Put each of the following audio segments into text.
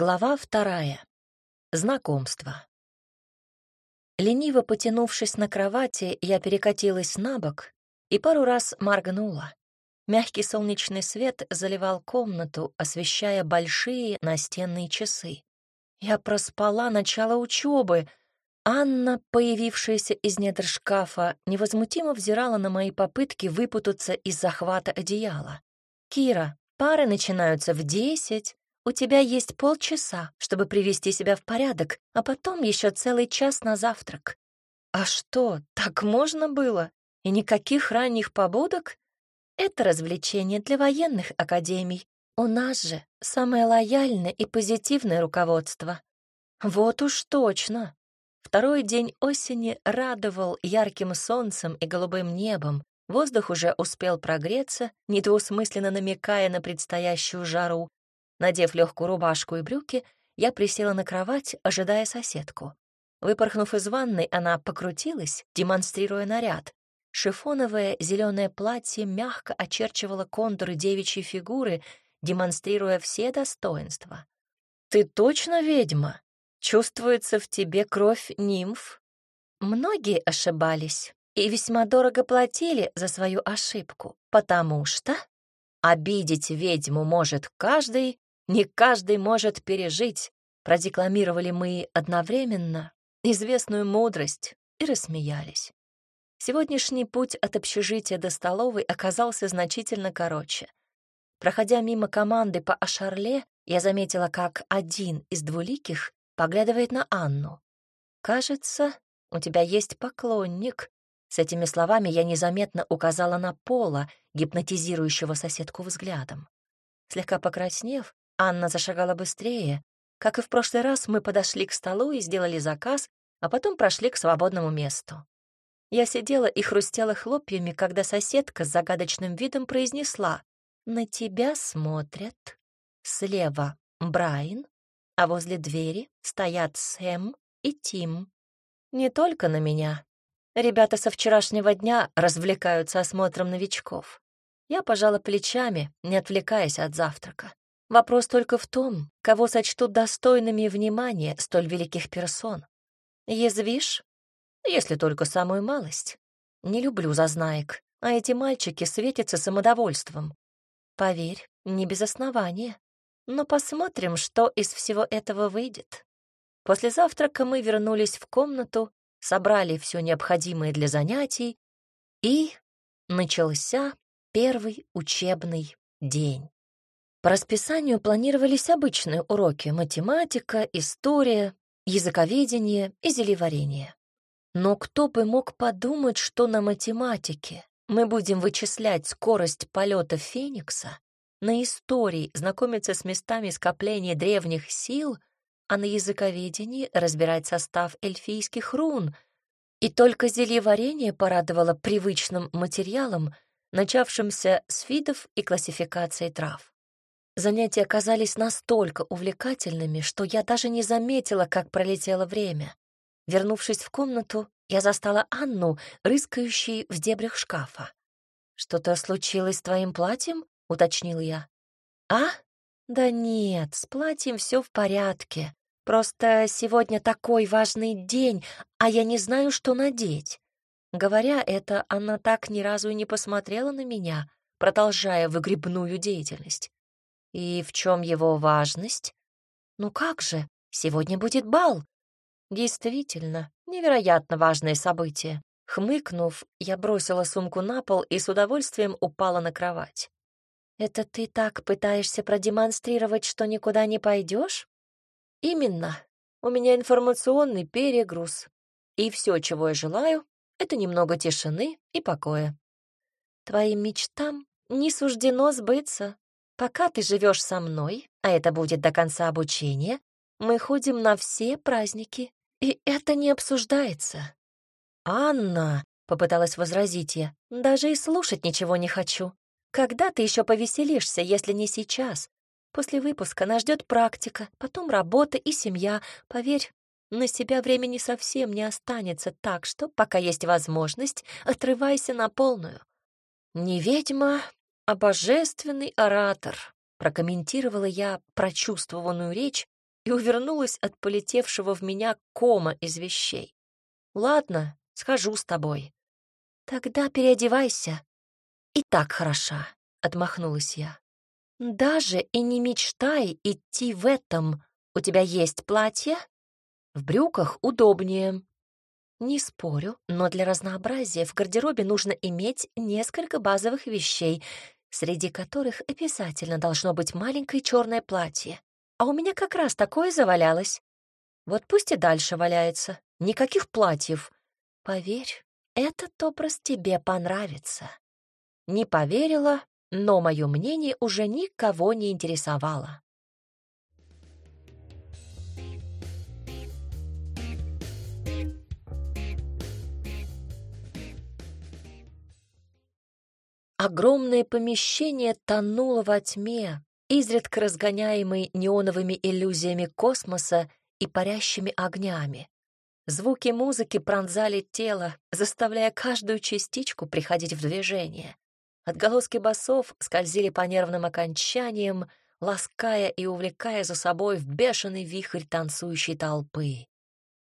Глава вторая. Знакомство. Лениво потянувшись на кровати, я перекатилась на бок и пару раз моргнула. Мягкий солнечный свет заливал комнату, освещая большие настенные часы. Я проспала начало учебы. Анна, появившаяся из недр шкафа, невозмутимо взирала на мои попытки выпутаться из захвата одеяла. «Кира, пары начинаются в десять, у тебя есть полчаса, чтобы привести себя в порядок, а потом еще целый час на завтрак. А что, так можно было? И никаких ранних побудок? Это развлечение для военных академий. У нас же самое лояльное и позитивное руководство. Вот уж точно. Второй день осени радовал ярким солнцем и голубым небом. Воздух уже успел прогреться, недвусмысленно намекая на предстоящую жару, Надев легкую рубашку и брюки, я присела на кровать, ожидая соседку. Выпорхнув из ванной, она покрутилась, демонстрируя наряд. Шифоновое зеленое платье мягко очерчивало контуры девичьей фигуры, демонстрируя все достоинства. «Ты точно ведьма? Чувствуется в тебе кровь нимф?» Многие ошибались и весьма дорого платили за свою ошибку, потому что обидеть ведьму может каждый, не каждый может пережить, продекламировали мы одновременно известную мудрость и рассмеялись. Сегодняшний путь от общежития до столовой оказался значительно короче. Проходя мимо команды по Ашарле, я заметила, как один из двуликих поглядывает на Анну. «Кажется, у тебя есть поклонник». С этими словами я незаметно указала на Пола, гипнотизирующего соседку взглядом. Слегка покраснев, Анна зашагала быстрее. Как и в прошлый раз, мы подошли к столу и сделали заказ, а потом прошли к свободному месту. Я сидела и хрустела хлопьями, когда соседка с загадочным видом произнесла «На тебя смотрят». Слева — Брайан, а возле двери стоят Сэм и Тим. Не только на меня. Ребята со вчерашнего дня развлекаются осмотром новичков. Я пожала плечами, не отвлекаясь от завтрака. Вопрос только в том, кого сочтут достойными внимания столь великих персон. Язвишь? Если только самую малость. Не люблю зазнаек, а эти мальчики светятся самодовольством. Поверь, не без основания. Но посмотрим, что из всего этого выйдет. После завтрака мы вернулись в комнату, собрали все необходимое для занятий, и начался первый учебный день. По расписанию планировались обычные уроки — математика, история, языковедение и зелеварение. Но кто бы мог подумать, что на математике мы будем вычислять скорость полета Феникса, на истории знакомиться с местами скопления древних сил, а на языковедении разбирать состав эльфийских рун. И только зельеварение порадовало привычным материалом, начавшимся с видов и классификации трав. Занятия оказались настолько увлекательными, что я даже не заметила, как пролетело время. Вернувшись в комнату, я застала Анну, рыскающей в дебрях шкафа. «Что-то случилось с твоим платьем?» — уточнил я. «А? Да нет, с платьем все в порядке. Просто сегодня такой важный день, а я не знаю, что надеть». Говоря это, она так ни разу и не посмотрела на меня, продолжая выгребную деятельность. И в чем его важность? Ну как же, сегодня будет бал. Действительно, невероятно важное событие. Хмыкнув, я бросила сумку на пол и с удовольствием упала на кровать. «Это ты так пытаешься продемонстрировать, что никуда не пойдешь?» «Именно. У меня информационный перегруз. И все, чего я желаю, это немного тишины и покоя. Твоим мечтам не суждено сбыться. Пока ты живешь со мной, а это будет до конца обучения, мы ходим на все праздники, и это не обсуждается. Анна, попыталась возразить я, даже и слушать ничего не хочу. Когда ты еще повеселишься, если не сейчас? После выпуска нас ждет практика, потом работа и семья. Поверь, на себя времени совсем не останется, так что, пока есть возможность, отрывайся на полную. Не ведьма, а божественный оратор, прокомментировала я прочувствованную речь и увернулась от полетевшего в меня кома из вещей. «Ладно, схожу с тобой». «Тогда переодевайся». «И так хороша», — отмахнулась я. «Даже и не мечтай идти в этом. У тебя есть платье?» «В брюках удобнее». «Не спорю, но для разнообразия в гардеробе нужно иметь несколько базовых вещей, среди которых обязательно должно быть маленькое черное платье. А у меня как раз такое завалялось. Вот пусть и дальше валяется. Никаких платьев. Поверь, этот образ тебе понравится. Не поверила, но мое мнение уже никого не интересовало. Огромное помещение тонуло во тьме, изредка разгоняемой неоновыми иллюзиями космоса и парящими огнями. Звуки музыки пронзали тело, заставляя каждую частичку приходить в движение. Отголоски басов скользили по нервным окончаниям, лаская и увлекая за собой в бешеный вихрь танцующей толпы.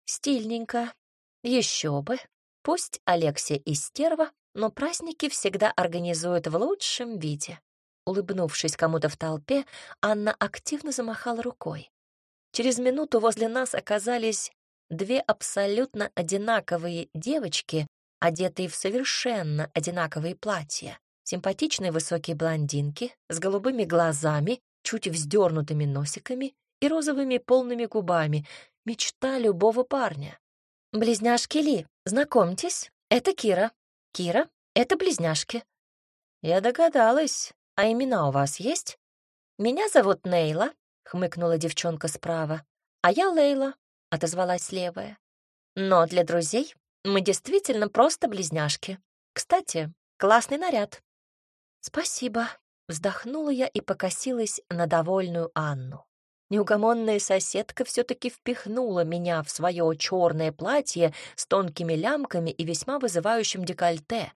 Стильненько. Еще бы. Пусть Алексия и стерва, но праздники всегда организуют в лучшем виде. Улыбнувшись кому-то в толпе, Анна активно замахала рукой. Через минуту возле нас оказались две абсолютно одинаковые девочки, одетые в совершенно одинаковые платья. Симпатичные высокие блондинки с голубыми глазами, чуть вздернутыми носиками и розовыми полными губами. Мечта любого парня. «Близняшки Ли, знакомьтесь, это Кира. Кира — это близняшки». «Я догадалась. А имена у вас есть?» «Меня зовут Нейла», — хмыкнула девчонка справа. «А я Лейла», — отозвалась левая. «Но для друзей мы действительно просто близняшки. Кстати, классный наряд». «Спасибо», — вздохнула я и покосилась на довольную Анну. Неугомонная соседка все-таки впихнула меня в свое черное платье с тонкими лямками и весьма вызывающим декольте.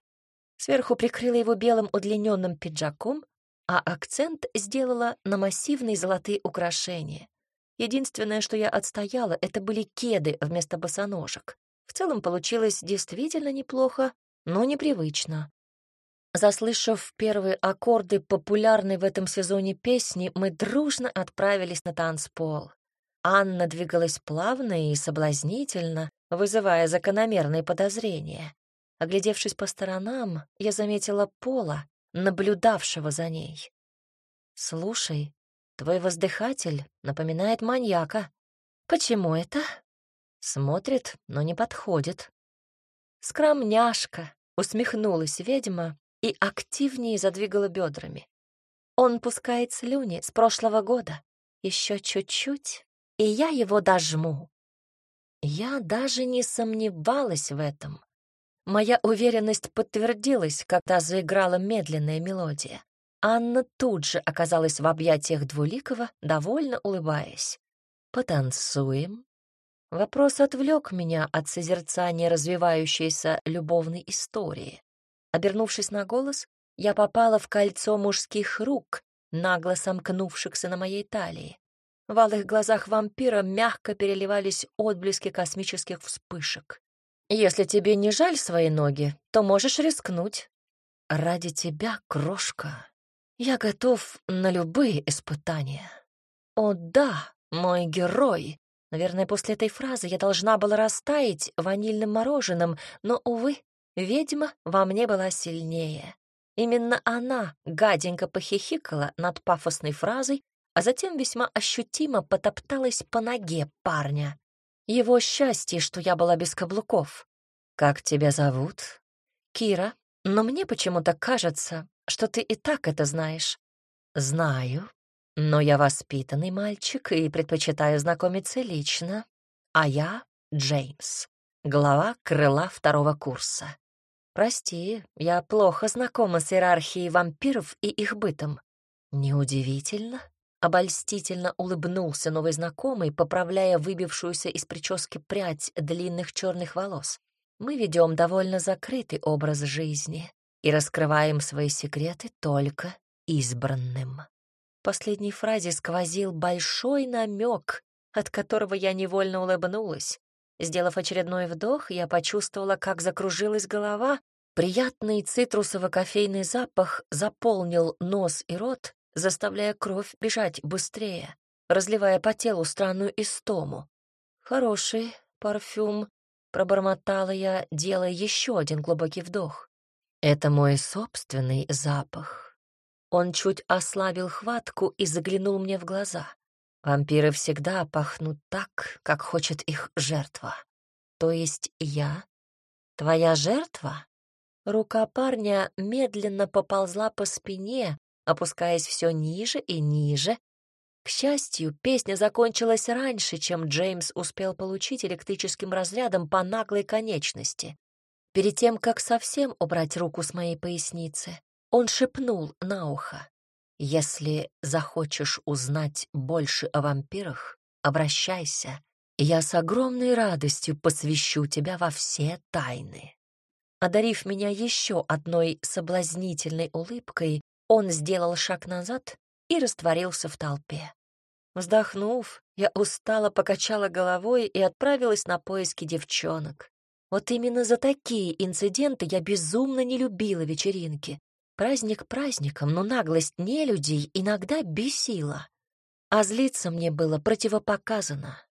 Сверху прикрыла его белым удлиненным пиджаком, а акцент сделала на массивные золотые украшения. Единственное, что я отстояла, это были кеды вместо босоножек. В целом получилось действительно неплохо, но непривычно. Заслышав первые аккорды популярной в этом сезоне песни, мы дружно отправились на танцпол. Анна двигалась плавно и соблазнительно, вызывая закономерные подозрения. Оглядевшись по сторонам, я заметила Пола, наблюдавшего за ней. «Слушай, твой воздыхатель напоминает маньяка. Почему это?» Смотрит, но не подходит. «Скромняшка», — усмехнулась ведьма, и активнее задвигала бедрами. Он пускает слюни с прошлого года. Еще чуть-чуть, и я его дожму. Я даже не сомневалась в этом. Моя уверенность подтвердилась, когда заиграла медленная мелодия. Анна тут же оказалась в объятиях Двуликова, довольно улыбаясь. «Потанцуем?» Вопрос отвлек меня от созерцания развивающейся любовной истории. Обернувшись на голос, я попала в кольцо мужских рук, нагло сомкнувшихся на моей талии. В алых глазах вампира мягко переливались отблески космических вспышек. «Если тебе не жаль свои ноги, то можешь рискнуть. Ради тебя, крошка, я готов на любые испытания. О да, мой герой!» Наверное, после этой фразы я должна была растаять ванильным мороженым, но, увы, Ведьма во мне была сильнее. Именно она гаденько похихикала над пафосной фразой, а затем весьма ощутимо потопталась по ноге парня. Его счастье, что я была без каблуков. «Как тебя зовут?» «Кира, но мне почему-то кажется, что ты и так это знаешь». «Знаю, но я воспитанный мальчик и предпочитаю знакомиться лично. А я — Джеймс, глава крыла второго курса. Прости, я плохо знакома с иерархией вампиров и их бытом. Неудивительно. Обольстительно улыбнулся новый знакомый, поправляя выбившуюся из прически прядь длинных черных волос. Мы ведем довольно закрытый образ жизни и раскрываем свои секреты только избранным. В последней фразе сквозил большой намек от которого я невольно улыбнулась. Сделав очередной вдох, я почувствовала, как закружилась голова, приятный цитрусово-кофейный запах заполнил нос и рот, заставляя кровь бежать быстрее, разливая по телу странную истому. «Хороший парфюм», — пробормотала я, делая еще один глубокий вдох. «Это мой собственный запах». Он чуть ослабил хватку и заглянул мне в глаза. Вампиры всегда пахнут так, как хочет их жертва. То есть я? Твоя жертва? Рука парня медленно поползла по спине, опускаясь все ниже и ниже. К счастью, песня закончилась раньше, чем Джеймс успел получить электрическим разрядом по наглой конечности. Перед тем, как совсем убрать руку с моей поясницы, он шепнул на ухо. Если захочешь узнать больше о вампирах, обращайся. Я с огромной радостью посвящу тебя во все тайны. Одарив меня еще одной соблазнительной улыбкой, он сделал шаг назад и растворился в толпе. Вздохнув, я устало покачала головой и отправилась на поиски девчонок. Вот именно за такие инциденты я безумно не любила вечеринки, Праздник праздником, но наглость нелюдей иногда бесила. А злиться мне было противопоказано.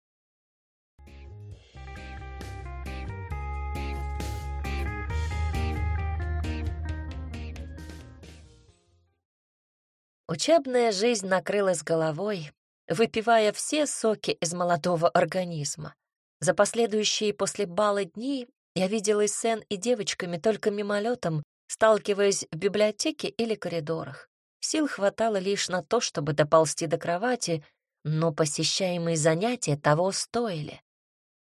Учебная жизнь накрылась головой, выпивая все соки из молодого организма. За последующие после бала дни я виделась с Эн и девочками только мимолетом, сталкиваясь в библиотеке или коридорах. Сил хватало лишь на то, чтобы доползти до кровати, но посещаемые занятия того стоили.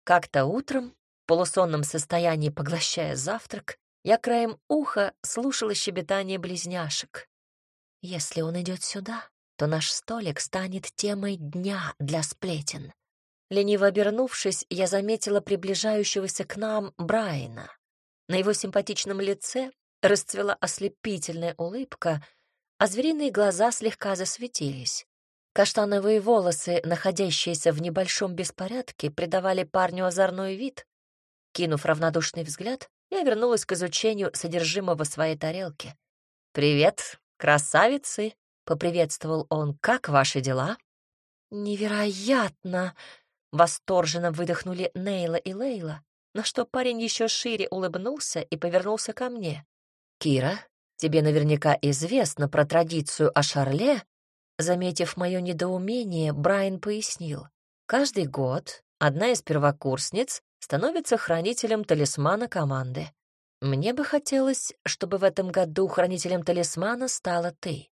Как-то утром, в полусонном состоянии поглощая завтрак, я краем уха слушала щебетание близняшек. Если он идет сюда, то наш столик станет темой дня для сплетен. Лениво обернувшись, я заметила приближающегося к нам Брайана. На его симпатичном лице расцвела ослепительная улыбка, а звериные глаза слегка засветились. Каштановые волосы, находящиеся в небольшом беспорядке, придавали парню озорной вид. Кинув равнодушный взгляд, я вернулась к изучению содержимого своей тарелки. «Привет, красавицы!» — поприветствовал он. «Как ваши дела?» «Невероятно!» — восторженно выдохнули Нейла и Лейла, на что парень еще шире улыбнулся и повернулся ко мне. «Кира, тебе наверняка известно про традицию о Шарле?» Заметив мое недоумение, Брайан пояснил. «Каждый год одна из первокурсниц становится хранителем талисмана команды. Мне бы хотелось, чтобы в этом году хранителем талисмана стала ты.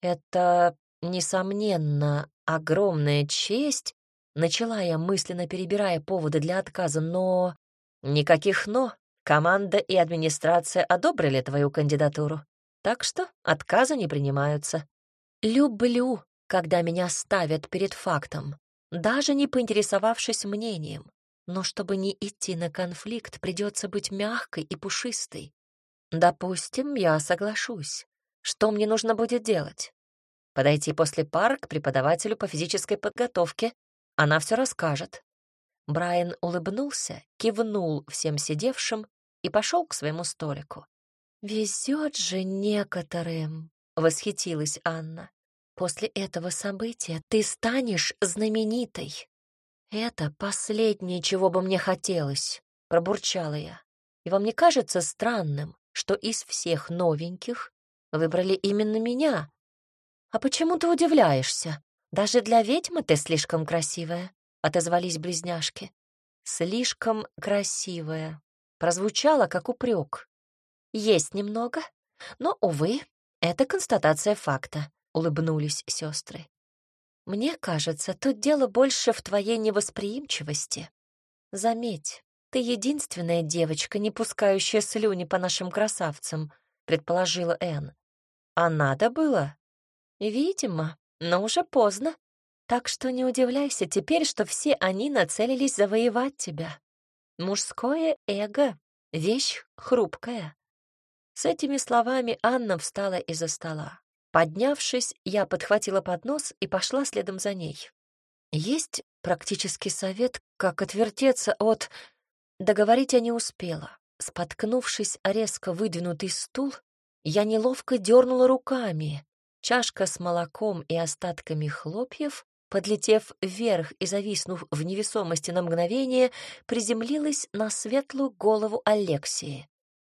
Это, несомненно, огромная честь, начала я мысленно перебирая поводы для отказа, но... Никаких «но». Команда и администрация одобрили твою кандидатуру, так что отказы не принимаются. Люблю, когда меня ставят перед фактом, даже не поинтересовавшись мнением. Но чтобы не идти на конфликт, придется быть мягкой и пушистой. Допустим, я соглашусь. Что мне нужно будет делать? Подойти после пар к преподавателю по физической подготовке. Она все расскажет. Брайан улыбнулся, кивнул всем сидевшим и пошел к своему столику. «Везет же некоторым», — восхитилась Анна. «После этого события ты станешь знаменитой». «Это последнее, чего бы мне хотелось», — пробурчала я. «И вам не кажется странным, что из всех новеньких выбрали именно меня? А почему ты удивляешься? Даже для ведьмы ты слишком красивая», — отозвались близняшки. «Слишком красивая», прозвучало как упрек. «Есть немного, но, увы, это констатация факта», — улыбнулись сестры. «Мне кажется, тут дело больше в твоей невосприимчивости. Заметь, ты единственная девочка, не пускающая слюни по нашим красавцам», — предположила Энн. «А надо было?» «Видимо, но уже поздно. Так что не удивляйся теперь, что все они нацелились завоевать тебя. Мужское эго — вещь хрупкая. С этими словами Анна встала из-за стола. Поднявшись, я подхватила поднос и пошла следом за ней. Есть практически совет, как отвертеться от... Договорить я не успела. Споткнувшись о резко выдвинутый стул, я неловко дернула руками. Чашка с молоком и остатками хлопьев, подлетев вверх и зависнув в невесомости на мгновение, приземлилась на светлую голову Алексии.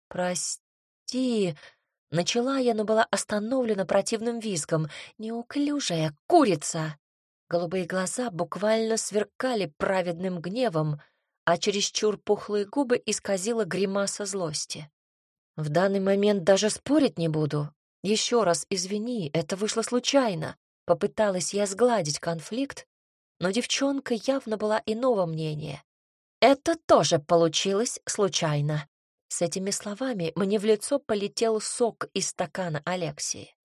«Прости», — начала я, но была остановлена противным визгом. «Неуклюжая курица!» Голубые глаза буквально сверкали праведным гневом, а чересчур пухлые губы исказила гримаса злости. В данный момент даже спорить не буду. Еще раз извини, это вышло случайно. Попыталась я сгладить конфликт, но девчонка явно была иного мнения. Это тоже получилось случайно. С этими словами мне в лицо полетел сок из стакана Алексии.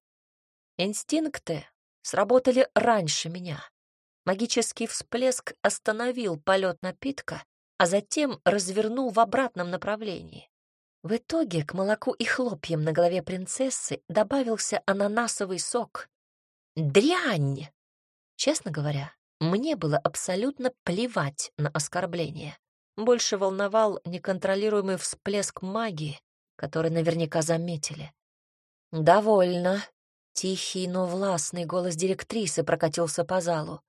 Инстинкты сработали раньше меня. Магический всплеск остановил полет напитка, а затем развернул в обратном направлении. В итоге к молоку и хлопьям на голове принцессы добавился ананасовый сок. Дрянь! Честно говоря, мне было абсолютно плевать на оскорбление. Больше волновал неконтролируемый всплеск магии, который наверняка заметили. «Довольно», — тихий, но властный голос директрисы прокатился по залу.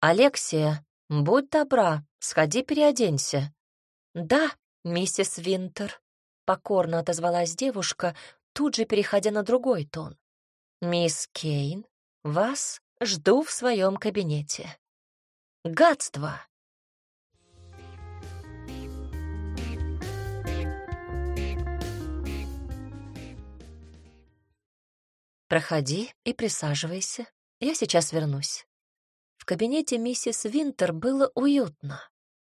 «Алексия, будь добра, сходи переоденься». «Да, миссис Винтер», — покорно отозвалась девушка, тут же переходя на другой тон. «Мисс Кейн, вас жду в своем кабинете». «Гадство!» «Проходи и присаживайся. Я сейчас вернусь». В кабинете миссис Винтер было уютно.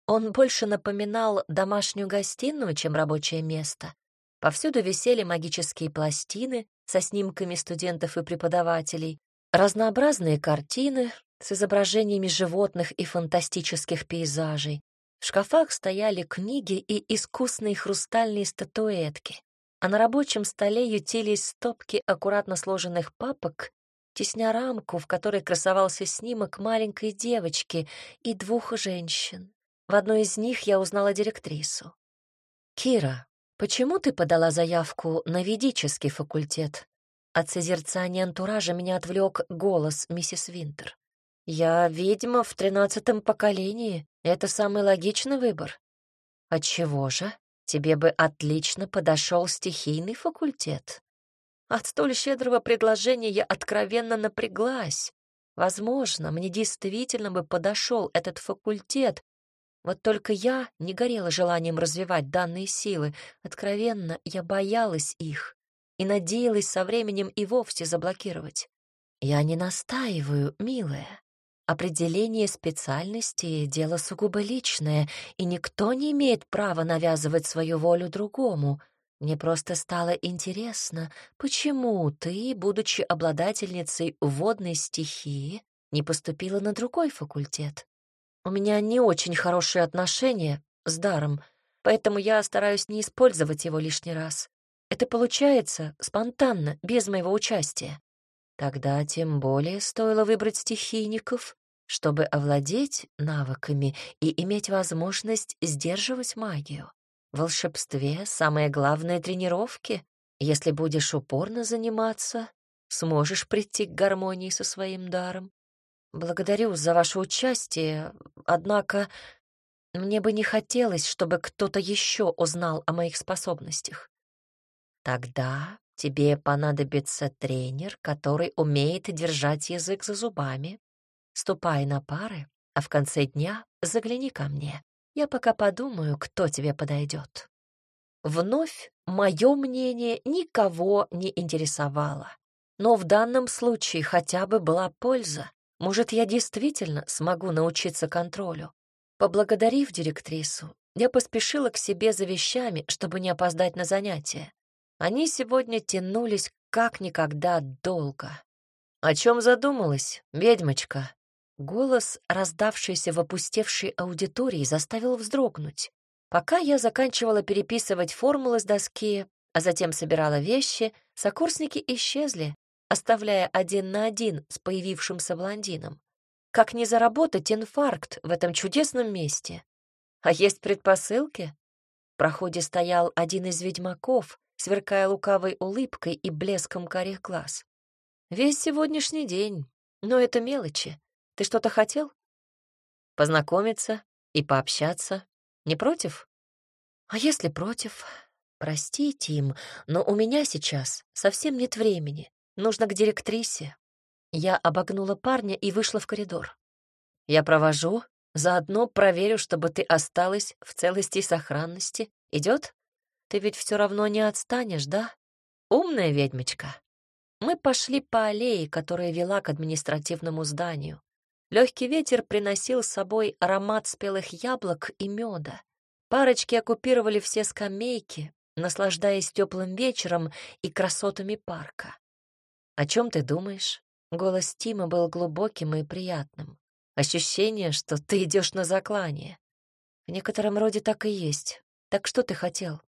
Он больше напоминал домашнюю гостиную, чем рабочее место. Повсюду висели магические пластины со снимками студентов и преподавателей, разнообразные картины с изображениями животных и фантастических пейзажей. В шкафах стояли книги и искусные хрустальные статуэтки, а на рабочем столе ютились стопки аккуратно сложенных папок тесня рамку, в которой красовался снимок маленькой девочки и двух женщин. В одной из них я узнала директрису. «Кира, почему ты подала заявку на ведический факультет?» От созерцания антуража меня отвлек голос миссис Винтер. «Я ведьма в тринадцатом поколении. Это самый логичный выбор». «Отчего же? Тебе бы отлично подошел стихийный факультет. От столь щедрого предложения я откровенно напряглась. Возможно, мне действительно бы подошел этот факультет, вот только я не горела желанием развивать данные силы. Откровенно, я боялась их и надеялась со временем и вовсе заблокировать. Я не настаиваю, милая. Определение специальности — дело сугубо личное, и никто не имеет права навязывать свою волю другому — мне просто стало интересно, почему ты, будучи обладательницей водной стихии, не поступила на другой факультет? У меня не очень хорошие отношения с даром, поэтому я стараюсь не использовать его лишний раз. Это получается спонтанно, без моего участия. Тогда тем более стоило выбрать стихийников, чтобы овладеть навыками и иметь возможность сдерживать магию. В волшебстве самое главное — тренировки. Если будешь упорно заниматься, сможешь прийти к гармонии со своим даром. Благодарю за ваше участие, однако мне бы не хотелось, чтобы кто-то еще узнал о моих способностях. Тогда тебе понадобится тренер, который умеет держать язык за зубами. Ступай на пары, а в конце дня загляни ко мне. Я пока подумаю, кто тебе подойдет. Вновь мое мнение никого не интересовало. Но в данном случае хотя бы была польза. Может, я действительно смогу научиться контролю. Поблагодарив директрису, я поспешила к себе за вещами, чтобы не опоздать на занятия. Они сегодня тянулись как никогда долго. «О чем задумалась, ведьмочка?» Голос, раздавшийся в опустевшей аудитории, заставил вздрогнуть. Пока я заканчивала переписывать формулы с доски, а затем собирала вещи, сокурсники исчезли, оставляя один на один с появившимся блондином. как не заработать инфаркт в этом чудесном месте? А есть предпосылки? В проходе стоял один из ведьмаков, сверкая лукавой улыбкой и блеском карих глаз. Весь сегодняшний день, но это мелочи. Ты что-то хотел? Познакомиться и пообщаться. Не против? А если против? Прости, Тим, но у меня сейчас совсем нет времени. Нужно к директрисе. Я обогнула парня и вышла в коридор. Я провожу, заодно проверю, чтобы ты осталась в целости и сохранности. Идет? Ты ведь все равно не отстанешь, да? Умная ведьмочка. Мы пошли по аллее, которая вела к административному зданию. Легкий ветер приносил с собой аромат спелых яблок и меда. Парочки оккупировали все скамейки, наслаждаясь теплым вечером и красотами парка. «О чем ты думаешь?» Голос Тима был глубоким и приятным. Ощущение, что ты идешь на заклание. В некотором роде так и есть. Так что ты хотел?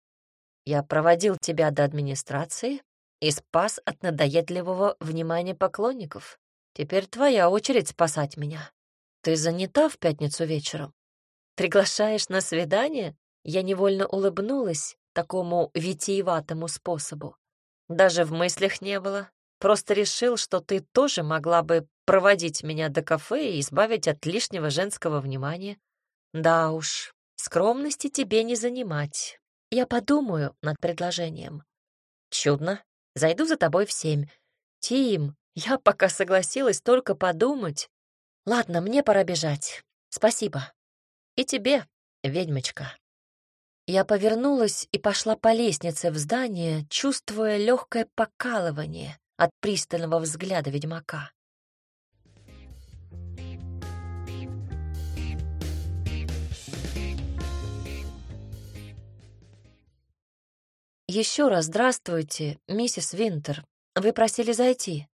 Я проводил тебя до администрации и спас от надоедливого внимания поклонников. Теперь твоя очередь спасать меня. Ты занята в пятницу вечером? Приглашаешь на свидание? Я невольно улыбнулась такому витиеватому способу. Даже в мыслях не было. Просто решил, что ты тоже могла бы проводить меня до кафе и избавить от лишнего женского внимания. Да уж, скромности тебе не занимать. Я подумаю над предложением. Чудно. Зайду за тобой в семь. Тим, я пока согласилась только подумать. Ладно, мне пора бежать. Спасибо. И тебе, ведьмочка. Я повернулась и пошла по лестнице в здание, чувствуя легкое покалывание от пристального взгляда ведьмака. «Еще раз здравствуйте, миссис Винтер. Вы просили зайти?»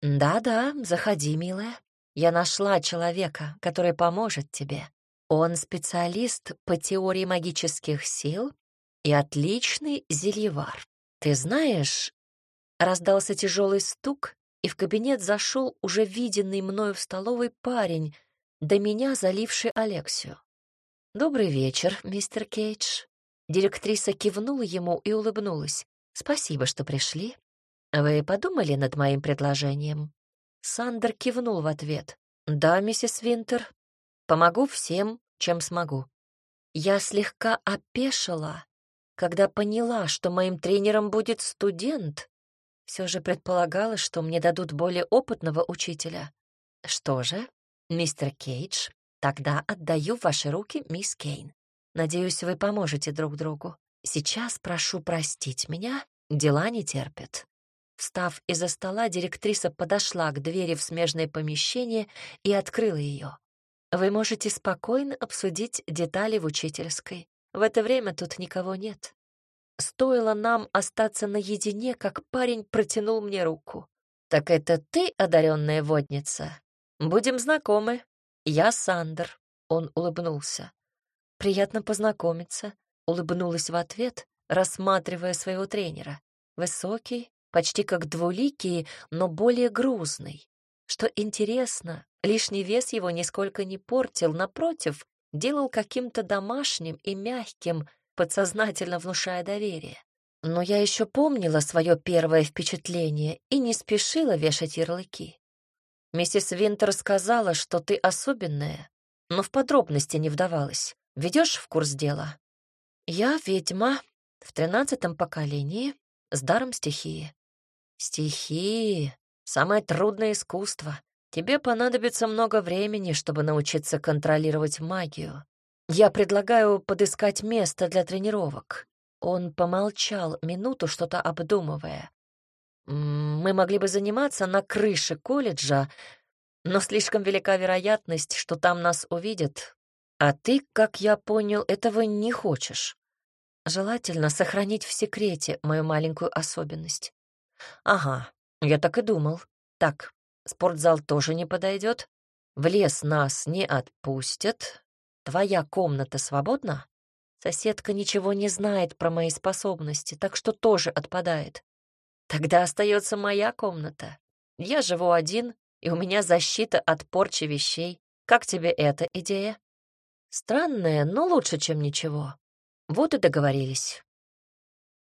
«Да-да, заходи, милая. Я нашла человека, который поможет тебе. Он специалист по теории магических сил и отличный зельевар. Ты знаешь, Раздался тяжелый стук, и в кабинет зашел уже виденный мною в столовой парень, до меня заливший Алексию. «Добрый вечер, мистер Кейдж». Директриса кивнула ему и улыбнулась. «Спасибо, что пришли. Вы подумали над моим предложением?» Сандер кивнул в ответ. «Да, миссис Винтер. Помогу всем, чем смогу». Я слегка опешила, когда поняла, что моим тренером будет студент, все же предполагала, что мне дадут более опытного учителя. Что же, мистер Кейдж, тогда отдаю в ваши руки мисс Кейн. Надеюсь, вы поможете друг другу. Сейчас прошу простить меня, дела не терпят. Встав из-за стола, директриса подошла к двери в смежное помещение и открыла ее. Вы можете спокойно обсудить детали в учительской. В это время тут никого нет. Стоило нам остаться наедине, как парень протянул мне руку. «Так это ты, одаренная водница? Будем знакомы. Я Сандер». Он улыбнулся. «Приятно познакомиться», — улыбнулась в ответ, рассматривая своего тренера. Высокий, почти как двуликий, но более грузный. Что интересно, лишний вес его нисколько не портил, напротив, делал каким-то домашним и мягким, подсознательно внушая доверие. Но я еще помнила свое первое впечатление и не спешила вешать ярлыки. Миссис Винтер сказала, что ты особенная, но в подробности не вдавалась. Ведешь в курс дела? Я ведьма в тринадцатом поколении с даром стихии. Стихии — самое трудное искусство. Тебе понадобится много времени, чтобы научиться контролировать магию. Я предлагаю подыскать место для тренировок. Он помолчал минуту, что-то обдумывая. Мы могли бы заниматься на крыше колледжа, но слишком велика вероятность, что там нас увидят. А ты, как я понял, этого не хочешь. Желательно сохранить в секрете мою маленькую особенность. Ага, я так и думал. Так, спортзал тоже не подойдет. В лес нас не отпустят, Твоя комната свободна? Соседка ничего не знает про мои способности, так что тоже отпадает. Тогда остается моя комната. Я живу один, и у меня защита от порчи вещей. Как тебе эта идея? Странная, но лучше, чем ничего. Вот и договорились.